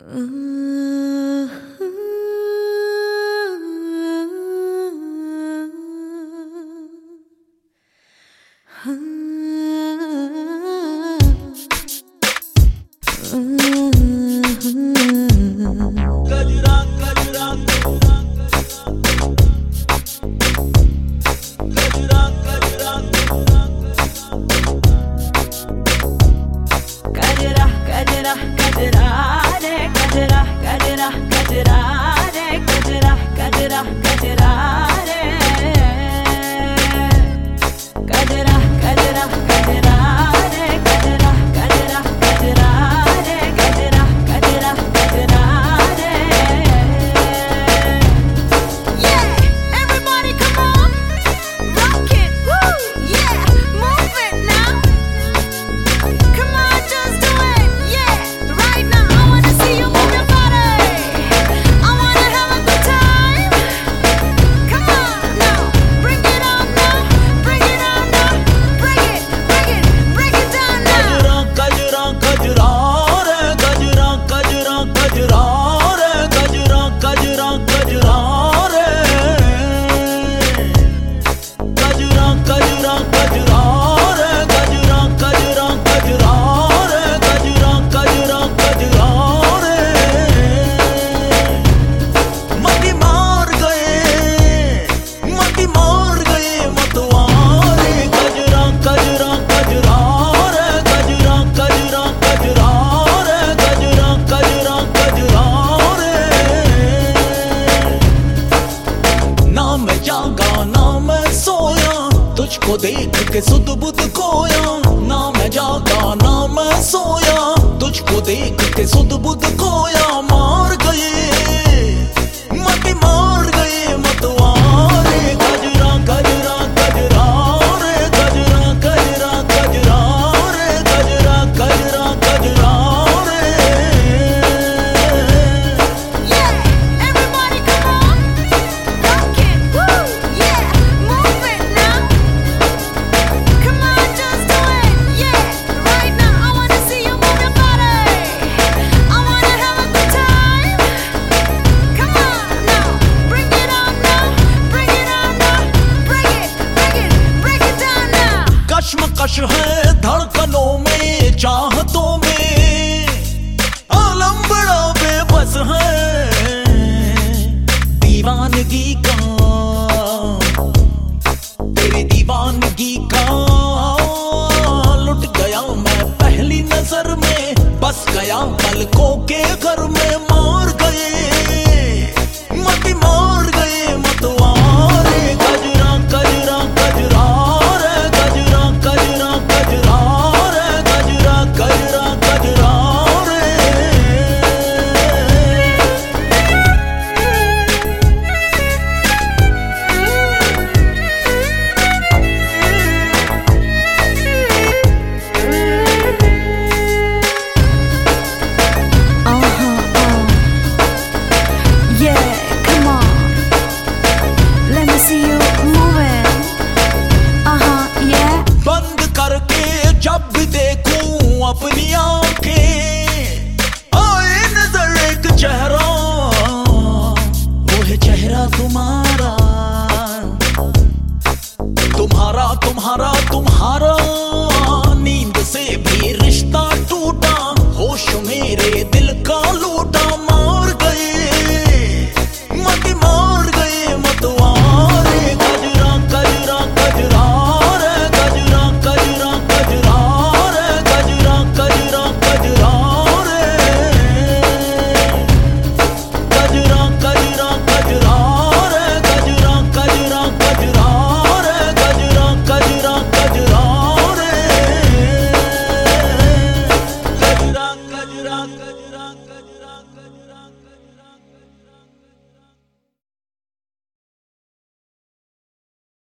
啊。तुझको देख के सुध बुध खोया। ना मैं जागा, ना मैं सोया। तुझको देख के सुध बुध खोया। मार कश्मकश है धड़कनों में, चाहतों में। आलम बड़ा बेबस है। दीवानगी का, तेरी दीवानगी का। लुट गया मैं पहली नज़र में, बस गया पलकों के घर में। कजरा कजरा